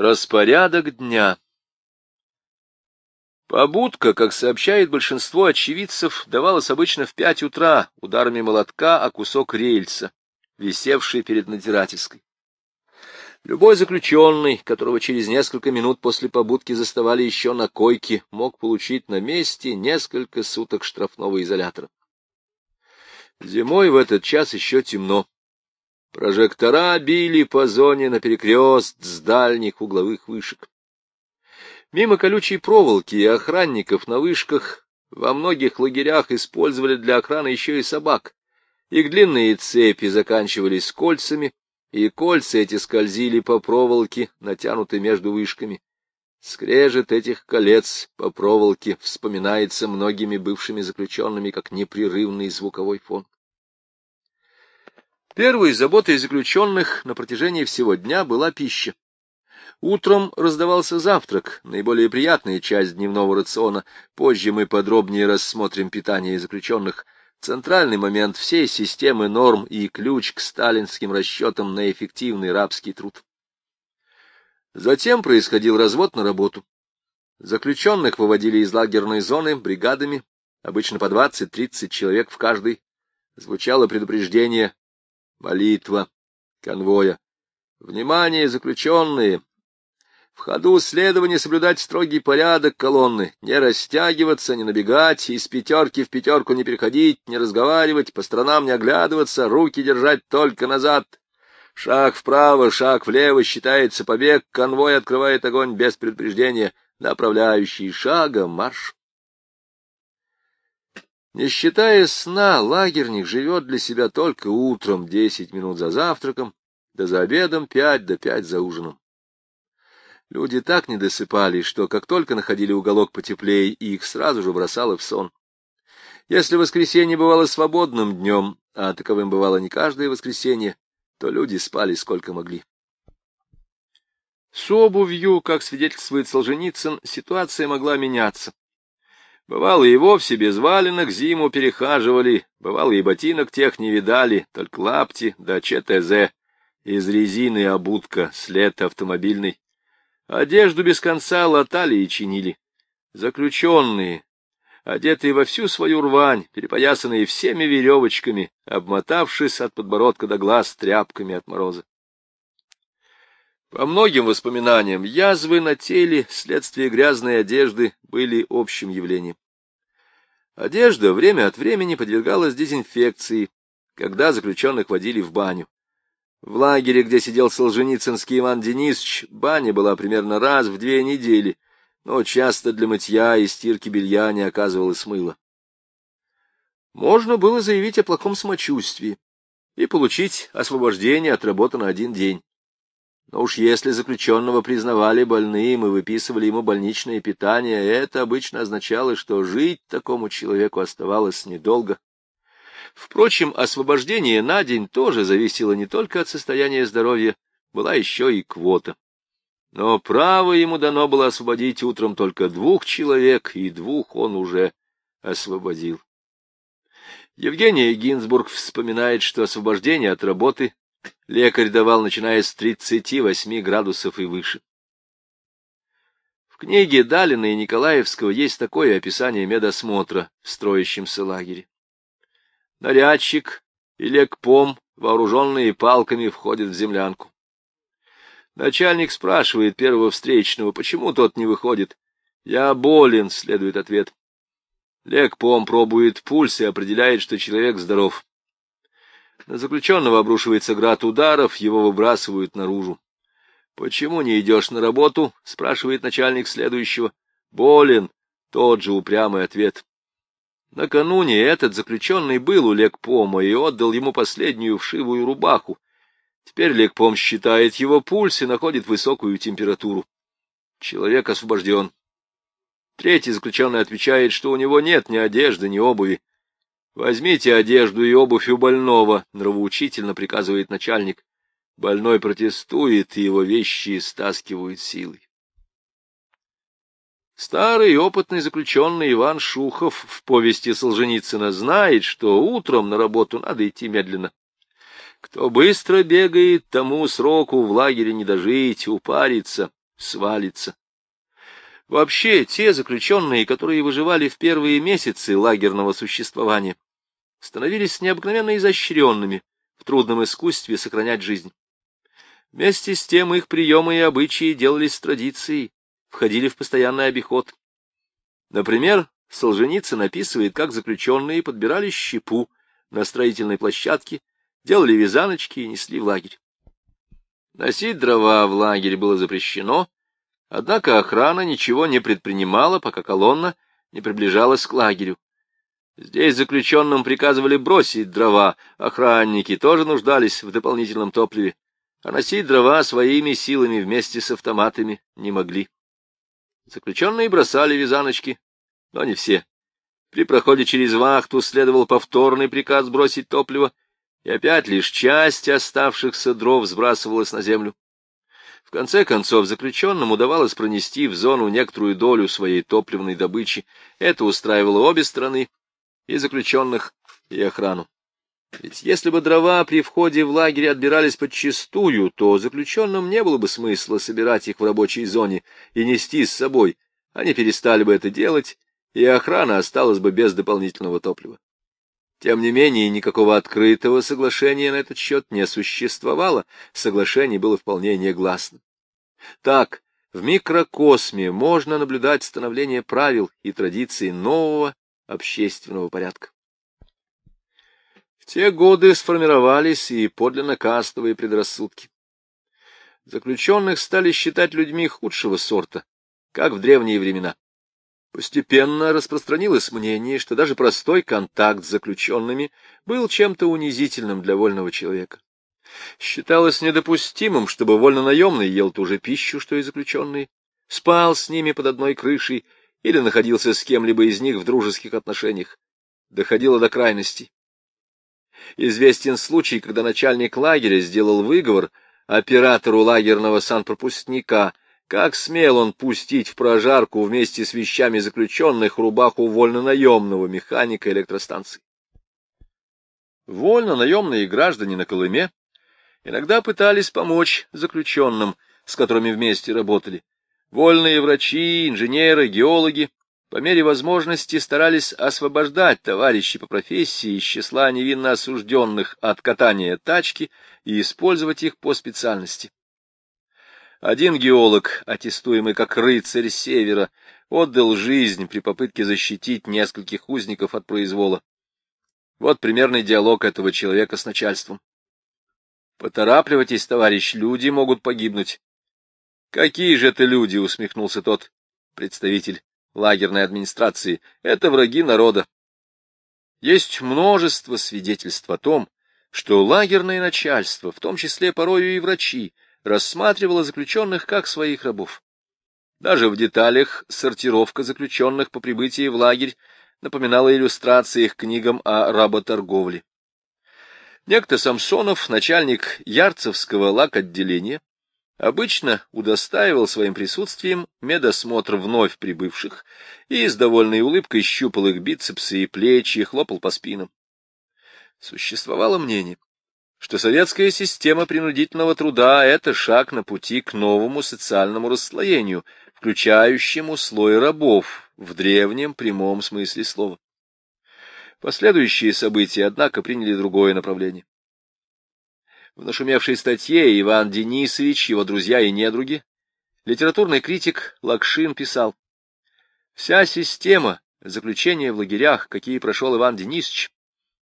Распорядок дня Побудка, как сообщает большинство очевидцев, давалась обычно в пять утра ударами молотка о кусок рельса, висевший перед надзирательской. Любой заключенный, которого через несколько минут после побудки заставали еще на койке, мог получить на месте несколько суток штрафного изолятора. Зимой в этот час еще темно. Прожектора били по зоне на перекрест с дальних угловых вышек. Мимо колючей проволоки и охранников на вышках во многих лагерях использовали для охраны еще и собак. Их длинные цепи заканчивались кольцами, и кольца эти скользили по проволоке, натянутой между вышками. Скрежет этих колец по проволоке вспоминается многими бывшими заключенными как непрерывный звуковой фон. Первой заботой заключенных на протяжении всего дня была пища. Утром раздавался завтрак, наиболее приятная часть дневного рациона. Позже мы подробнее рассмотрим питание заключенных — центральный момент всей системы норм и ключ к сталинским расчетам на эффективный рабский труд. Затем происходил развод на работу. Заключенных выводили из лагерной зоны бригадами, обычно по 20-30 человек в каждой. Звучало предупреждение, молитва, конвоя. Внимание, заключенные! В ходу следование соблюдать строгий порядок колонны, не растягиваться, не набегать, из пятерки в пятерку не переходить, не разговаривать, по сторонам не оглядываться, руки держать только назад. Шаг вправо, шаг влево считается побег, конвой открывает огонь без предупреждения, направляющий шагом марш. Не считая сна, лагерник живет для себя только утром десять минут за завтраком, да за обедом пять, да пять за ужином. Люди так не досыпали, что как только находили уголок потеплее, их сразу же бросало в сон. Если воскресенье бывало свободным днем, а таковым бывало не каждое воскресенье, то люди спали сколько могли. С обувью, как свидетельствует Солженицын, ситуация могла меняться. Бывало и вовсе без валенок зиму перехаживали, бывало и ботинок тех не видали, только лапти да ЧТЗ из резины обутка, след автомобильный. Одежду без конца латали и чинили. Заключенные, одетые во всю свою рвань, перепоясанные всеми веревочками, обмотавшись от подбородка до глаз тряпками от мороза. По многим воспоминаниям, язвы на теле, следствие грязной одежды, были общим явлением. Одежда время от времени подвергалась дезинфекции, когда заключенных водили в баню. В лагере, где сидел Солженицынский Иван Денисович, баня была примерно раз в две недели, но часто для мытья и стирки белья не оказывалось мыла. Можно было заявить о плохом самочувствии и получить освобождение от работы на один день. Но уж если заключенного признавали больным и выписывали ему больничное питание, это обычно означало, что жить такому человеку оставалось недолго. Впрочем, освобождение на день тоже зависело не только от состояния здоровья, была еще и квота. Но право ему дано было освободить утром только двух человек, и двух он уже освободил. Евгения Гинзбург вспоминает, что освобождение от работы лекарь давал, начиная с 38 градусов и выше. В книге Далина и Николаевского есть такое описание медосмотра в строящемся лагере. Нарядчик и лекпом, вооруженные палками, входят в землянку. Начальник спрашивает первого встречного, почему тот не выходит. «Я болен», — следует ответ. Лекпом пробует пульс и определяет, что человек здоров. На заключенного обрушивается град ударов, его выбрасывают наружу. «Почему не идешь на работу?» — спрашивает начальник следующего. «Болен». Тот же упрямый ответ. Накануне этот заключенный был у Лекпома и отдал ему последнюю вшивую рубаху. Теперь Лекпом считает его пульс и находит высокую температуру. Человек освобожден. Третий заключенный отвечает, что у него нет ни одежды, ни обуви. «Возьмите одежду и обувь у больного», — нравоучительно приказывает начальник. Больной протестует, и его вещи стаскивают силой. Старый опытный заключенный Иван Шухов в повести Солженицына знает, что утром на работу надо идти медленно. Кто быстро бегает, тому сроку в лагере не дожить, упарится. свалится. Вообще, те заключенные, которые выживали в первые месяцы лагерного существования, становились необыкновенно изощренными в трудном искусстве сохранять жизнь. Вместе с тем их приемы и обычаи делались традицией, входили в постоянный обиход. Например, Солженицын описывает, как заключенные подбирали щепу на строительной площадке, делали вязаночки и несли в лагерь. Носить дрова в лагерь было запрещено, Однако охрана ничего не предпринимала, пока колонна не приближалась к лагерю. Здесь заключенным приказывали бросить дрова, охранники тоже нуждались в дополнительном топливе, а носить дрова своими силами вместе с автоматами не могли. Заключенные бросали вязаночки, но не все. При проходе через вахту следовал повторный приказ бросить топливо, и опять лишь часть оставшихся дров сбрасывалась на землю. В конце концов, заключенным удавалось пронести в зону некоторую долю своей топливной добычи. Это устраивало обе стороны, и заключенных, и охрану. Ведь если бы дрова при входе в лагерь отбирались подчистую, то заключенным не было бы смысла собирать их в рабочей зоне и нести с собой. Они перестали бы это делать, и охрана осталась бы без дополнительного топлива. Тем не менее, никакого открытого соглашения на этот счет не существовало, соглашение было вполне негласным. Так, в микрокосме можно наблюдать становление правил и традиций нового общественного порядка. В те годы сформировались и подлинно кастовые предрассудки. Заключенных стали считать людьми худшего сорта, как в древние времена. Постепенно распространилось мнение, что даже простой контакт с заключенными был чем-то унизительным для вольного человека. Считалось недопустимым, чтобы вольнонаемный ел ту же пищу, что и заключенные, спал с ними под одной крышей или находился с кем-либо из них в дружеских отношениях. Доходило до крайностей. Известен случай, когда начальник лагеря сделал выговор оператору лагерного санпропускника как смел он пустить в прожарку вместе с вещами заключенных рубаху вольно-наемного механика электростанции? Вольно-наемные граждане на Колыме иногда пытались помочь заключенным, с которыми вместе работали. Вольные врачи, инженеры, геологи по мере возможности старались освобождать товарищей по профессии из числа невинно осужденных от катания тачки и использовать их по специальности. Один геолог, аттестуемый как рыцарь севера, отдал жизнь при попытке защитить нескольких узников от произвола. Вот примерный диалог этого человека с начальством. «Поторапливайтесь, товарищ, люди могут погибнуть». «Какие же это люди?» — усмехнулся тот представитель лагерной администрации. «Это враги народа». Есть множество свидетельств о том, что лагерное начальство, в том числе порою и врачи, рассматривала заключенных как своих рабов. Даже в деталях сортировка заключенных по прибытии в лагерь напоминала иллюстрации их книгам о работорговле. Некто Самсонов, начальник Ярцевского лак-отделения, обычно удостаивал своим присутствием медосмотр вновь прибывших и с довольной улыбкой щупал их бицепсы и плечи, хлопал по спинам. Существовало мнение, что советская система принудительного труда — это шаг на пути к новому социальному расслоению, включающему слой рабов в древнем прямом смысле слова. Последующие события, однако, приняли другое направление. В нашумевшей статье Иван Денисович, его друзья и недруги, литературный критик Лакшин писал, «Вся система заключения в лагерях, какие прошел Иван Денисович,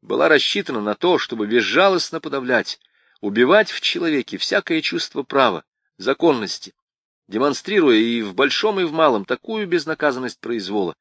была рассчитана на то, чтобы безжалостно подавлять, убивать в человеке всякое чувство права, законности, демонстрируя и в большом, и в малом такую безнаказанность произвола,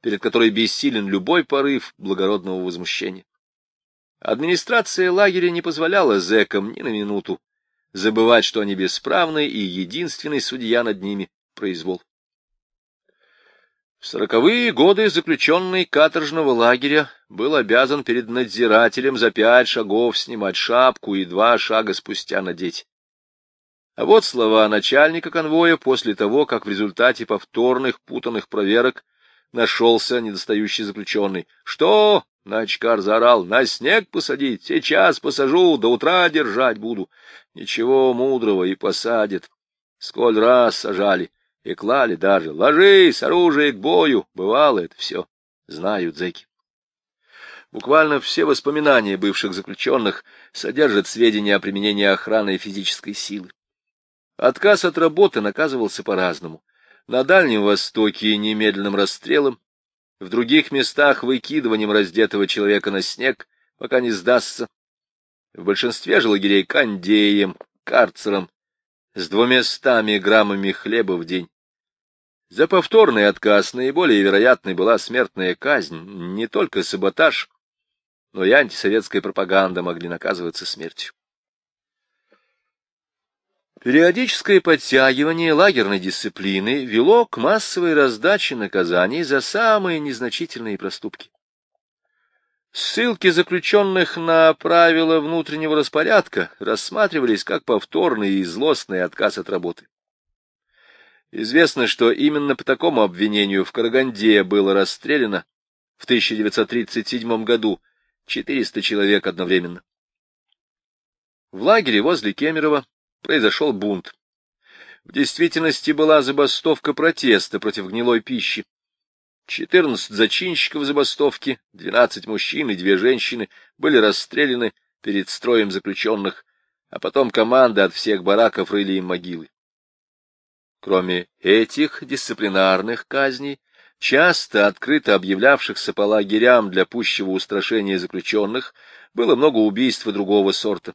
перед которой бессилен любой порыв благородного возмущения. Администрация лагеря не позволяла зэкам ни на минуту забывать, что они бесправны, и единственный судья над ними — произвол. В сороковые годы заключенный каторжного лагеря был обязан перед надзирателем за пять шагов снимать шапку и два шага спустя надеть. А вот слова начальника конвоя после того, как в результате повторных путанных проверок нашелся недостающий заключенный. — Что? — Начкар заорал. — На снег посадить? Сейчас посажу, до утра держать буду. Ничего мудрого и посадят. сколь раз сажали и клали даже. Ложись, оружие к бою. Бывало это все, знают зэки. Буквально все воспоминания бывших заключенных содержат сведения о применении охраны и физической силы. Отказ от работы наказывался по-разному. На Дальнем Востоке немедленным расстрелом, в других местах выкидыванием раздетого человека на снег, пока не сдастся. В большинстве же лагерей кондеем, карцером, с двумястами граммами хлеба в день. За повторный отказ наиболее вероятной была смертная казнь, не только саботаж, но и антисоветская пропаганда могли наказываться смертью. Периодическое подтягивание лагерной дисциплины вело к массовой раздаче наказаний за самые незначительные проступки. Ссылки заключенных на правила внутреннего распорядка рассматривались как повторный и злостный отказ от работы. Известно, что именно по такому обвинению в Караганде было расстреляно в 1937 году 400 человек одновременно. В лагере возле Кемерово произошел бунт. В действительности была забастовка протеста против гнилой пищи. Четырнадцать зачинщиков забастовки, двенадцать мужчин и две женщины были расстреляны перед строем заключенных, а потом команда от всех бараков рыли им могилы. Кроме этих дисциплинарных казней, часто открыто объявлявшихся по лагерям для пущего устрашения заключенных, было много убийств и другого сорта.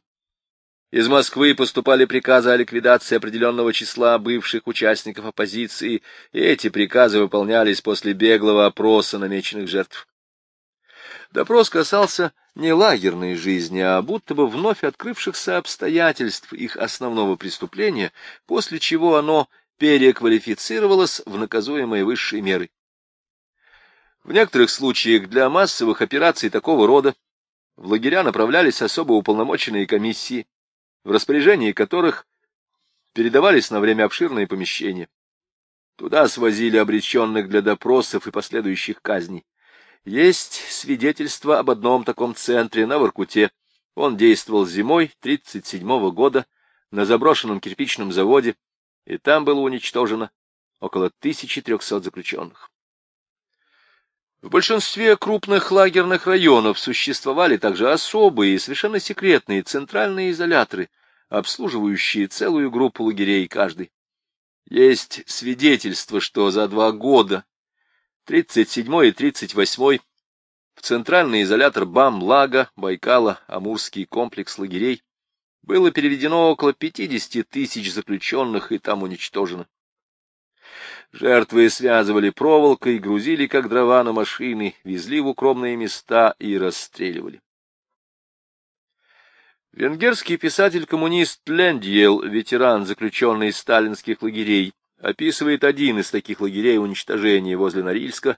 Из Москвы поступали приказы о ликвидации определенного числа бывших участников оппозиции, и эти приказы выполнялись после беглого опроса намеченных жертв. Допрос касался не лагерной жизни, а будто бы вновь открывшихся обстоятельств их основного преступления, после чего оно переквалифицировалось в наказуемые высшей меры. В некоторых случаях для массовых операций такого рода в лагеря направлялись особо уполномоченные комиссии, в распоряжении которых передавались на время обширные помещения. Туда свозили обреченных для допросов и последующих казней. Есть свидетельство об одном таком центре на Воркуте. Он действовал зимой 1937 года на заброшенном кирпичном заводе, и там было уничтожено около 1300 заключенных. В большинстве крупных лагерных районов существовали также особые и совершенно секретные центральные изоляторы, обслуживающие целую группу лагерей каждый. Есть свидетельство, что за два года, 37 и 38 в центральный изолятор БАМ-Лага, Байкала, Амурский комплекс лагерей было переведено около 50 тысяч заключенных и там уничтожено. Жертвы связывали проволокой, грузили, как дрова, на машины, везли в укромные места и расстреливали. Венгерский писатель-коммунист Лендьел, ветеран, заключенный из сталинских лагерей, описывает один из таких лагерей уничтожения возле Норильска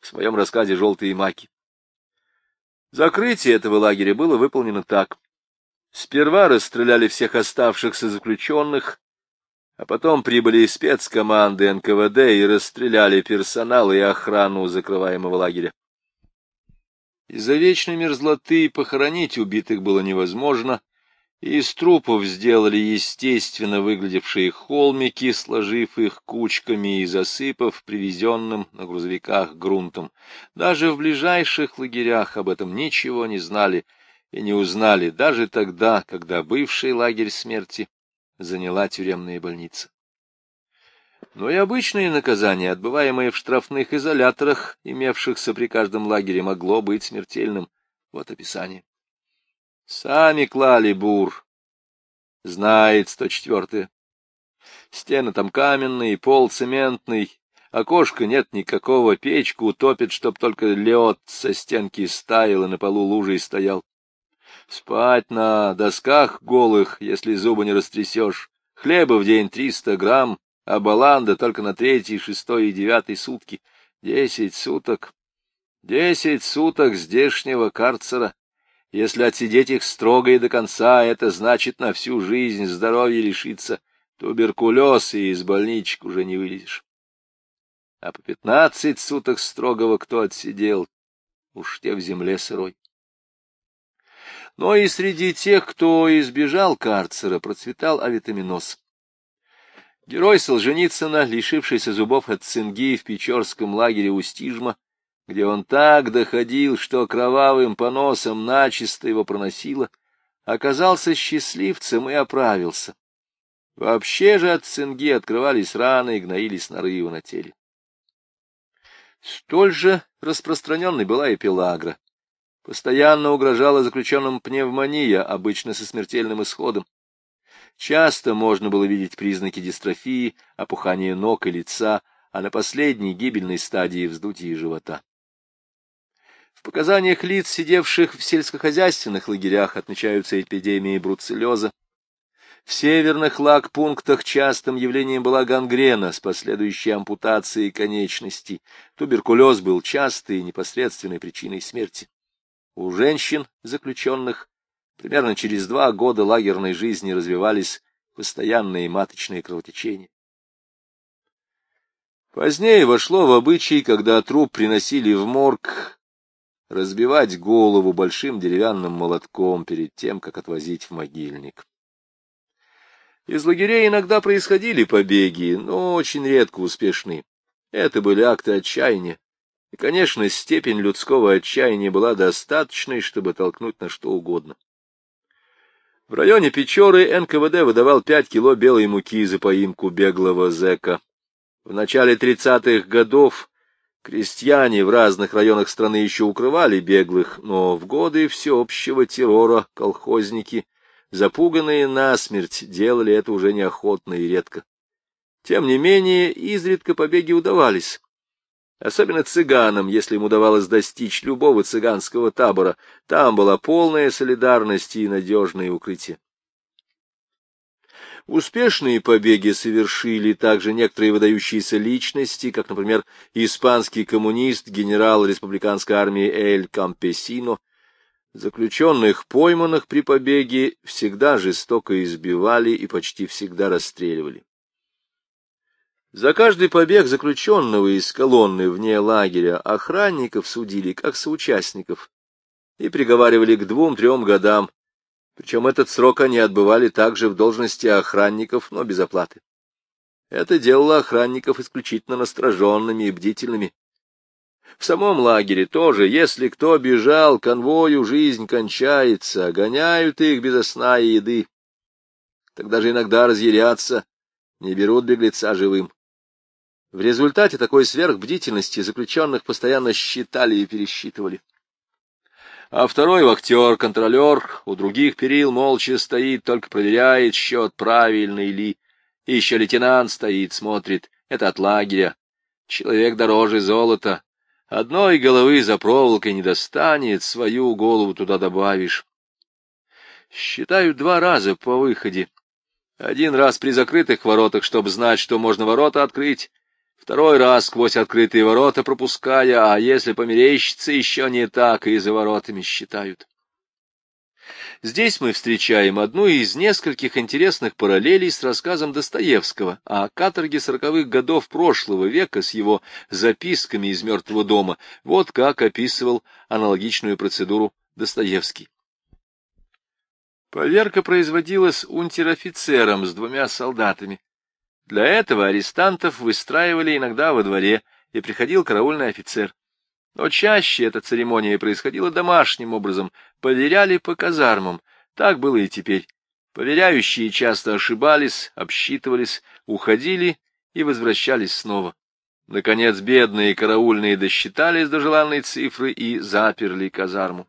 в своем рассказе «Желтые маки». Закрытие этого лагеря было выполнено так. Сперва расстреляли всех оставшихся заключенных, а потом прибыли спецкоманды НКВД и расстреляли персонал и охрану закрываемого лагеря. Из-за вечной мерзлоты похоронить убитых было невозможно, и из трупов сделали естественно выглядевшие холмики, сложив их кучками и засыпав привезенным на грузовиках грунтом. Даже в ближайших лагерях об этом ничего не знали и не узнали, даже тогда, когда бывший лагерь смерти заняла тюремная больница. Но и обычное наказание, отбываемое в штрафных изоляторах, имевшихся при каждом лагере, могло быть смертельным. Вот описание. Сами клали бур. Знает 104-е. Стены там каменные, пол цементный, окошка нет никакого, печку утопит, чтоб только лед со стенки стаял и на полу лужей стоял. Спать на досках голых, если зубы не растрясешь. Хлеба в день триста грамм, а баланда только на третий, шестой и девятый сутки. Десять суток. Десять суток здешнего карцера. Если отсидеть их строго и до конца, это значит на всю жизнь здоровья лишиться. Туберкулез и из больничек уже не вылезешь. А по пятнадцать суток строгого кто отсидел, уж те в земле сырой. Но и среди тех, кто избежал карцера, процветал авитаминоз. Герой Солженицына, лишившийся зубов от цинги в Печорском лагере Устижма, где он так доходил, что кровавым поносом начисто его проносило, оказался счастливцем и оправился. Вообще же от цинги открывались раны и гноились нарывы на теле. Столь же распространенной была и пелагра. Постоянно угрожала заключенным пневмония, обычно со смертельным исходом. Часто можно было видеть признаки дистрофии, опухания ног и лица, а на последней гибельной стадии вздутия живота. В показаниях лиц, сидевших в сельскохозяйственных лагерях, отмечаются эпидемии бруцеллеза. В северных лагпунктах частым явлением была гангрена с последующей ампутацией конечностей. Туберкулез был частой и непосредственной причиной смерти. У женщин, заключенных, Примерно через два года лагерной жизни развивались постоянные маточные кровотечения. Позднее вошло в обычай, когда труп приносили в морг, разбивать голову большим деревянным молотком перед тем, как отвозить в могильник. Из лагерей иногда происходили побеги, но очень редко успешные. Это были акты отчаяния. И, конечно, степень людского отчаяния была достаточной, чтобы толкнуть на что угодно. В районе Печоры НКВД выдавал 5 кило белой муки за поимку беглого зэка. В начале 30-х годов крестьяне в разных районах страны еще укрывали беглых, но в годы всеобщего террора колхозники, запуганные насмерть, делали это уже неохотно и редко. Тем не менее, изредка побеги удавались. Особенно цыганам, если им удавалось достичь любого цыганского табора, там была полная солидарность и надежное укрытие. Успешные побеги совершили также некоторые выдающиеся личности, как, например, испанский коммунист, генерал республиканской армии Эль Кампесино. Заключенных, пойманных при побеге, всегда жестоко избивали и почти всегда расстреливали. За каждый побег заключенного из колонны вне лагеря охранников судили как соучастников и приговаривали к двум-трем годам, причем этот срок они отбывали также в должности охранников, но без оплаты. Это делало охранников исключительно настороженными и бдительными. В самом лагере тоже, если кто бежал, конвою жизнь кончается, гоняют их без сна и еды. Тогда же иногда разъярятся, не берут беглеца живым. В результате такой сверхбдительности заключенных постоянно считали и пересчитывали. А второй вахтер, контролер, у других перил молча стоит, только проверяет счет, правильный ли. И еще лейтенант стоит, смотрит. Это от лагеря. Человек дороже золота. Одной головы за проволокой не достанет, свою голову туда добавишь. Считают два раза по выходе. Один раз при закрытых воротах, чтобы знать, что можно ворота открыть, Второй раз сквозь открытые ворота пропуская, а если померещится, еще не так, и за воротами считают. Здесь мы встречаем одну из нескольких интересных параллелей с рассказом Достоевского о каторге сороковых годов прошлого века с его записками из «Мертвого дома». Вот как описывал аналогичную процедуру Достоевский. Поверка производилась унтер-офицером с двумя солдатами. Для этого арестантов выстраивали иногда во дворе, и приходил караульный офицер. Но чаще эта церемония происходила домашним образом, поверяли по казармам. Так было и теперь. Поверяющие часто ошибались, обсчитывались, уходили и возвращались снова. Наконец, бедные караульные досчитались до желанной цифры и заперли казарму.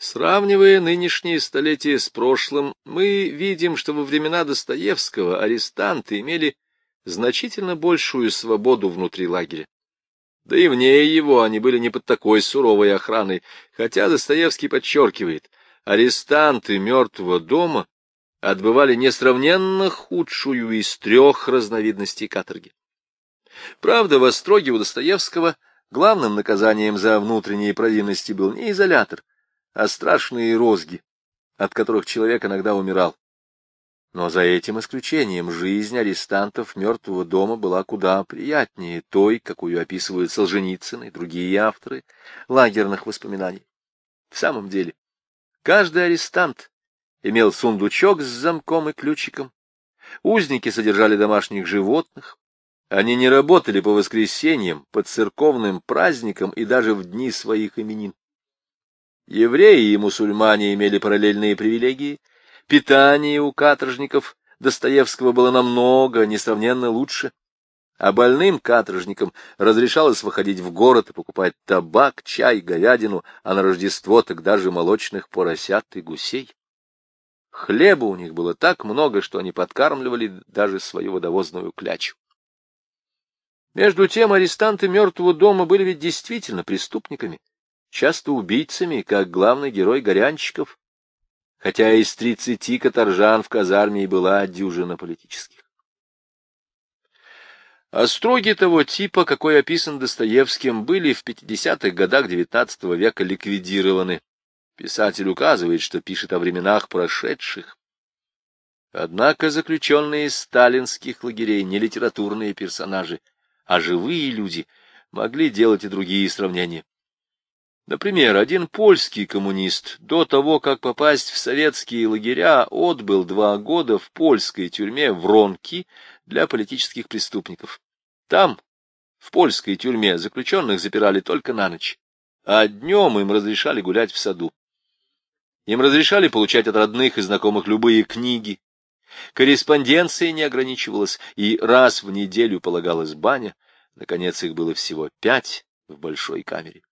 Сравнивая нынешнее столетие с прошлым, мы видим, что во времена Достоевского арестанты имели значительно большую свободу внутри лагеря. Да и вне его они были не под такой суровой охраной, хотя Достоевский подчеркивает, арестанты мертвого дома отбывали несравненно худшую из трех разновидностей каторги. Правда, в остроге у Достоевского главным наказанием за внутренние провинности был не изолятор, а страшные розги, от которых человек иногда умирал. Но за этим исключением жизнь арестантов мертвого дома была куда приятнее той, какую описывают Солженицын и другие авторы лагерных воспоминаний. В самом деле, каждый арестант имел сундучок с замком и ключиком, Узники содержали домашних животных. Они не работали по воскресеньям, по церковным праздникам и даже в дни своих именин. Евреи и мусульмане имели параллельные привилегии. Питание у каторжников Достоевского было намного, несравненно лучше а больным каторжникам разрешалось выходить в город и покупать табак, чай, говядину, а на Рождество тогда же молочных поросят и гусей. Хлеба у них было так много, что они подкармливали даже свою водовозную клячу. Между тем арестанты мертвого дома были ведь действительно преступниками, часто убийцами, как главный герой Горянчиков, хотя из тридцати каторжан в казарме и была дюжина политических. Остроги того типа, какой описан Достоевским, были в 50-х годах XIX века ликвидированы. Писатель указывает, что пишет о временах прошедших. Однако заключенные из сталинских лагерей не литературные персонажи, а живые люди могли делать и другие сравнения. Например, один польский коммунист до того, как попасть в советские лагеря, отбыл два года в польской тюрьме в Ронки для политических преступников. Там, в польской тюрьме, заключенных запирали только на ночь, а днем им разрешали гулять в саду. Им разрешали получать от родных и знакомых любые книги. Корреспонденция не ограничивалась, и раз в неделю полагалась баня. Наконец, их было всего пять в большой камере.